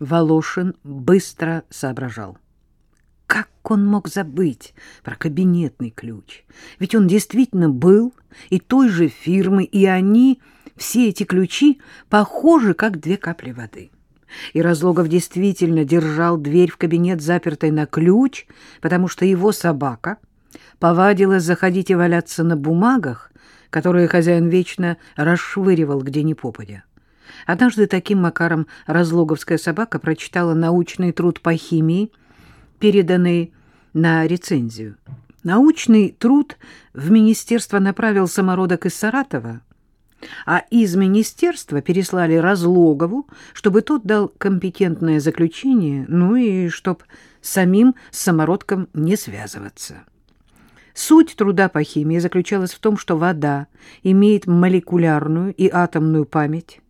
Волошин быстро соображал. Как он мог забыть про кабинетный ключ? Ведь он действительно был и той же фирмы, и они, все эти ключи, похожи, как две капли воды. И Разлогов действительно держал дверь в кабинет запертой на ключ, потому что его собака повадилась заходить и валяться на бумагах, которые хозяин вечно расшвыривал где ни попадя. Однажды таким макаром разлоговская собака прочитала научный труд по химии, переданный на рецензию. Научный труд в министерство направил самородок из Саратова, а из министерства переслали Разлогову, чтобы тот дал компетентное заключение, ну и чтоб самим с самородком не связываться. Суть труда по химии заключалась в том, что вода имеет молекулярную и атомную память,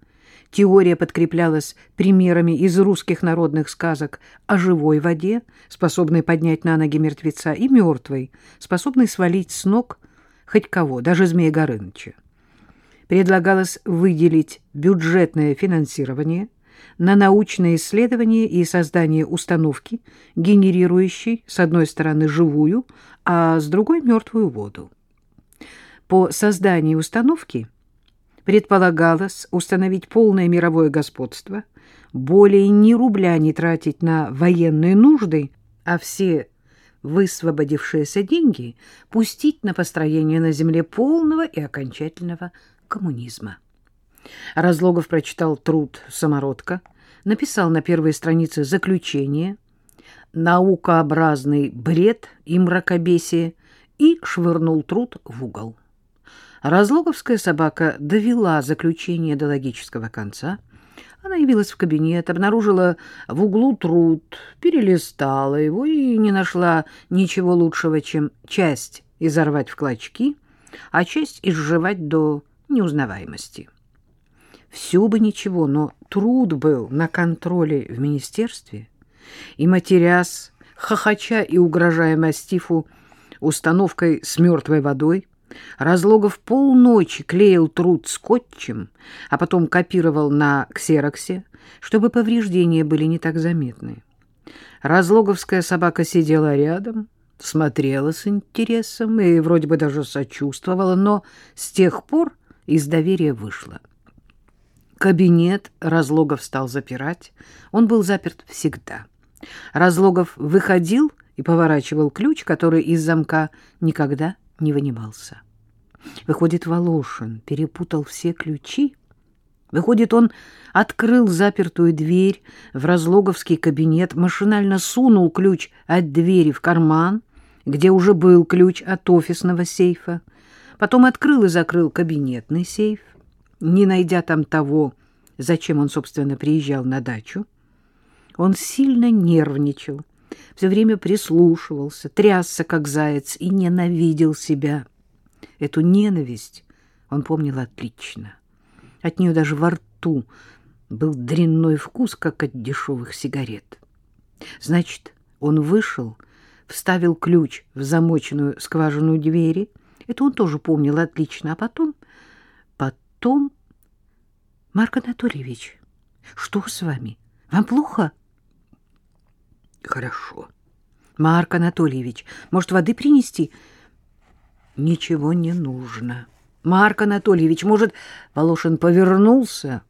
Теория подкреплялась примерами из русских народных сказок о живой воде, способной поднять на ноги мертвеца, и мертвой, способной свалить с ног хоть кого, даже Змея Горыныча. Предлагалось выделить бюджетное финансирование на научные исследования и создание установки, генерирующей с одной стороны живую, а с другой мертвую воду. По созданию установки – предполагалось установить полное мировое господство, более ни рубля не тратить на военные нужды, а все высвободившиеся деньги пустить на построение на земле полного и окончательного коммунизма. Разлогов прочитал труд «Самородка», написал на первой странице заключение, наукообразный бред и мракобесие и швырнул труд в угол. Разлоговская собака довела заключение до логического конца. Она явилась в кабинет, обнаружила в углу труд, перелистала его и не нашла ничего лучшего, чем часть изорвать в клочки, а часть изживать до неузнаваемости. Все бы ничего, но труд был на контроле в министерстве, и матеряс, хохоча и угрожая мастифу установкой с мертвой водой, Разлогов полночи клеил труд скотчем, а потом копировал на ксероксе, чтобы повреждения были не так заметны. Разлоговская собака сидела рядом, смотрела с интересом и вроде бы даже сочувствовала, но с тех пор из доверия вышла. Кабинет Разлогов стал запирать. Он был заперт всегда. Разлогов выходил и поворачивал ключ, который из замка никогда не вынимался. Выходит, Волошин перепутал все ключи. Выходит, он открыл запертую дверь в разлоговский кабинет, машинально сунул ключ от двери в карман, где уже был ключ от офисного сейфа, потом открыл и закрыл кабинетный сейф, не найдя там того, зачем он, собственно, приезжал на дачу. Он сильно нервничал, все время прислушивался, трясся, как заяц, и ненавидел себя. Эту ненависть он помнил отлично. От нее даже во рту был дрянной вкус, как от дешевых сигарет. Значит, он вышел, вставил ключ в замоченную скважину двери. Это он тоже помнил отлично. А потом... Потом... Марк Анатольевич, что с вами? Вам плохо? Хорошо. Марк Анатольевич, может, воды принести? Ничего не нужно. Марк Анатольевич, может, Волошин повернулся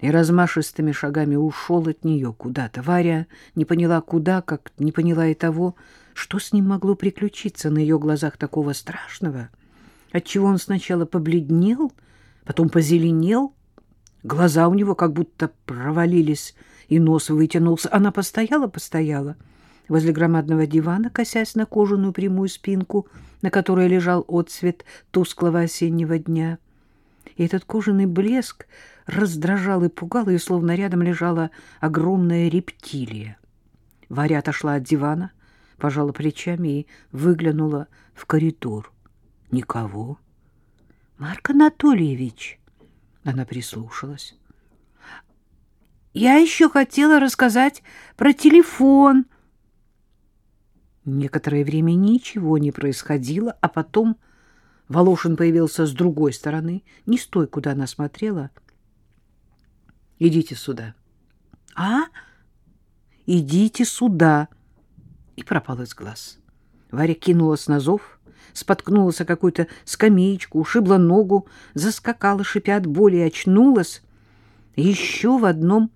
и размашистыми шагами ушел от нее куда-то. Варя не поняла куда, как не поняла и того, что с ним могло приключиться на ее глазах такого страшного, отчего он сначала побледнел, потом позеленел, глаза у него как будто провалились, и нос вытянулся. Она постояла-постояла возле громадного дивана, косясь на кожаную прямую спинку, на которой лежал отцвет тусклого осеннего дня. И этот кожаный блеск раздражал и пугал ее, словно рядом лежала огромная рептилия. Варя отошла от дивана, пожала плечами и выглянула в коридор. Никого. «Марк Анатольевич!» Она прислушалась. Я еще хотела рассказать про телефон. Некоторое время ничего не происходило, а потом Волошин появился с другой стороны, не с той, куда она смотрела. «Идите сюда». «А?» идите сюда!» И пропал из глаз. Варя кинулась на зов, споткнулась о какую-то скамеечку, ушибла ногу, заскакала, шипя от боли, очнулась еще в одном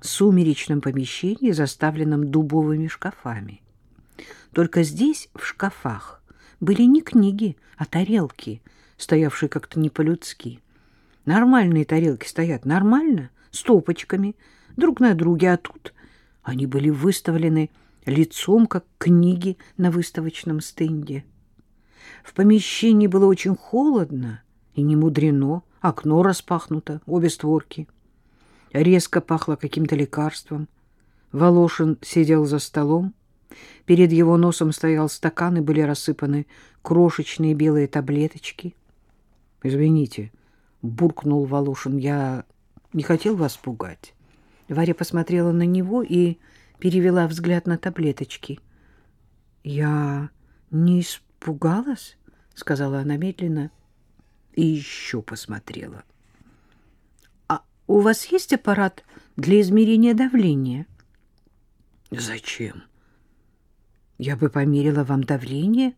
сумеречном помещении, заставленном дубовыми шкафами. Только здесь, в шкафах, были не книги, а тарелки, стоявшие как-то не по-людски. Нормальные тарелки стоят нормально, стопочками, друг на друге, а тут они были выставлены лицом, как книги на выставочном стенде. В помещении было очень холодно и не мудрено, окно распахнуто, обе створки. Резко пахло каким-то лекарством. Волошин сидел за столом. Перед его носом стоял стакан, и были рассыпаны крошечные белые таблеточки. — Извините, — буркнул Волошин, — я не хотел вас пугать. Варя посмотрела на него и перевела взгляд на таблеточки. — Я не испугалась, — сказала она медленно, и еще посмотрела. — у вас есть аппарат для измерения давления? — Зачем? — Я бы померила вам давление.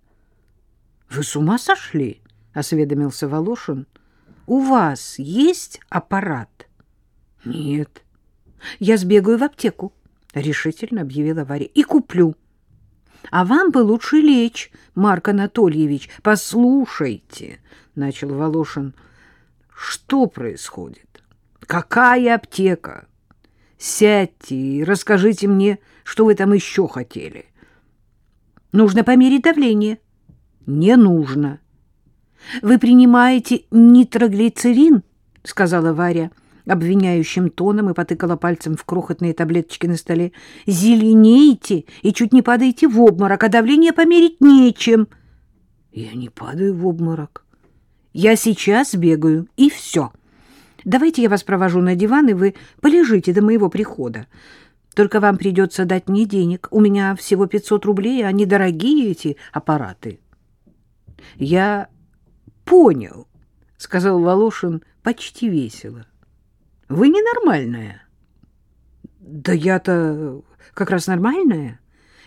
— Вы с ума сошли? — осведомился Волошин. — У вас есть аппарат? — Нет. — Я сбегаю в аптеку, — решительно объявила Варя, — и куплю. — А вам бы лучше лечь, Марк Анатольевич. Послушайте, — начал Волошин, — что происходит? Какая аптека? Сядьте и расскажите мне, что вы там еще хотели. Нужно померить давление. Не нужно. Вы принимаете нитроглицерин, — сказала Варя, — обвиняющим тоном и потыкала пальцем в крохотные таблеточки на столе. «Зеленеете и чуть не падаете в обморок, а давление померить нечем». «Я не падаю в обморок. Я сейчас бегаю, и все. Давайте я вас провожу на диван, и вы полежите до моего прихода. Только вам придется дать мне денег. У меня всего 500 рублей, а они дорогие, эти аппараты». «Я понял», — сказал Волошин почти весело. Вы ненормальная. Да я-то как раз нормальная.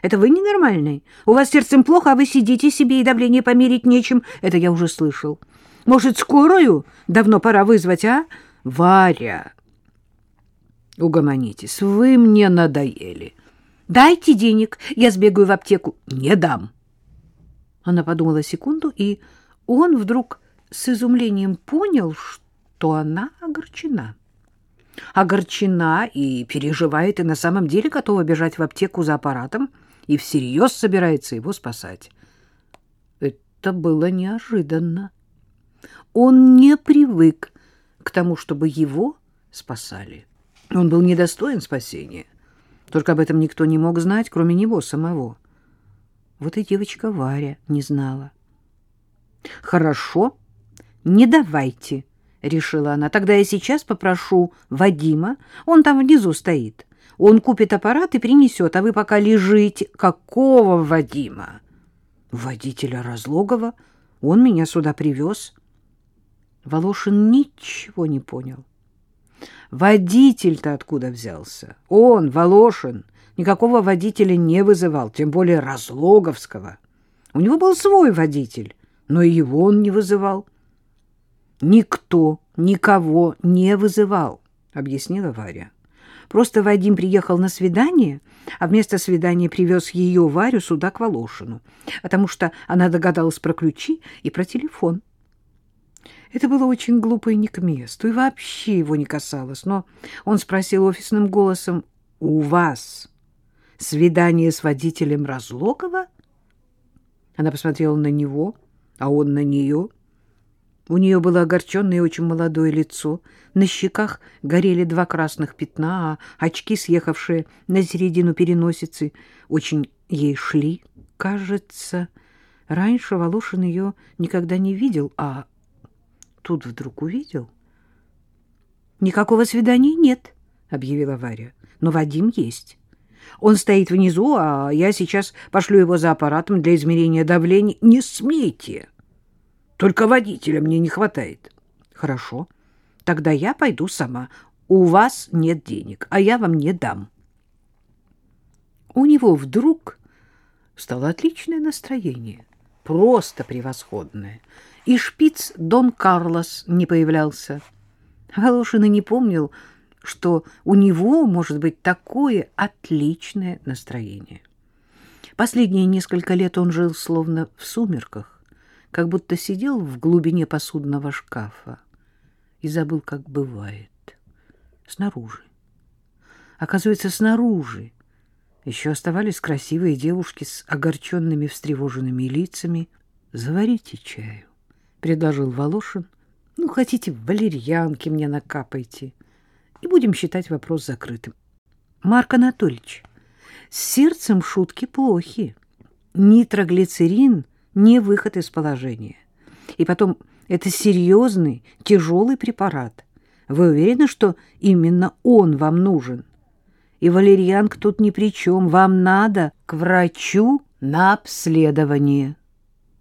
Это вы ненормальный. У вас сердцем плохо, а вы сидите себе и давление померить нечем. Это я уже слышал. Может, скорую? Давно пора вызвать, а? Варя. Угомонитесь, вы мне надоели. Дайте денег, я сбегаю в аптеку. Не дам. Она подумала секунду, и он вдруг с изумлением понял, что она огорчена огорчена и переживает, и на самом деле готова бежать в аптеку за аппаратом и всерьез собирается его спасать. Это было неожиданно. Он не привык к тому, чтобы его спасали. Он был недостоин спасения. Только об этом никто не мог знать, кроме него самого. Вот и девочка Варя не знала. «Хорошо, не давайте», — решила она. — Тогда я сейчас попрошу Вадима, он там внизу стоит. Он купит аппарат и принесет, а вы пока лежите. — Какого Вадима? — Водителя Разлогова. Он меня сюда привез. Волошин ничего не понял. Водитель-то откуда взялся? Он, Волошин, никакого водителя не вызывал, тем более Разлоговского. У него был свой водитель, но и его он не вызывал. Никто никого не вызывал, объяснила Варя. Просто Вадим приехал на свидание, а вместо свидания привез ее, Варю, сюда к Волошину, потому что она догадалась про ключи и про телефон. Это было очень глупо и не к месту, и вообще его не касалось. Но он спросил офисным голосом, «У вас свидание с водителем Разлогова?» Она посмотрела на него, а он на нее — у нее было огорченное и очень молодое лицо, на щеках горели два красных пятна, а очки, съехавшие на середину переносицы, очень ей шли. Кажется, раньше Волошин ее никогда не видел, а тут вдруг увидел. «Никакого свидания нет», — объявила Варя, — «но Вадим есть». Он стоит внизу, а я сейчас пошлю его за аппаратом для измерения давления. Не смейте! Только водителя мне не хватает. Хорошо. Тогда я пойду сама. У вас нет денег, а я вам не дам. У него вдруг стало отличное настроение, просто превосходное. И шпиц Дон Карлос не появлялся. Волошин и не помнил, что у него может быть такое отличное настроение. Последние несколько лет он жил словно в сумерках, как будто сидел в глубине посудного шкафа и забыл, как бывает, снаружи. Оказывается, снаружи еще оставались красивые девушки с огорченными, встревоженными лицами. «Заварите чаю», — предложил Волошин. «Ну, хотите, валерьянки мне накапайте, и будем считать вопрос закрытым». «Марк Анатольевич, с сердцем шутки плохи. Нитроглицерин — не выход из положения. И потом, это серьезный, тяжелый препарат. Вы уверены, что именно он вам нужен?» И валерьянка тут ни при чем. Вам надо к врачу на обследование.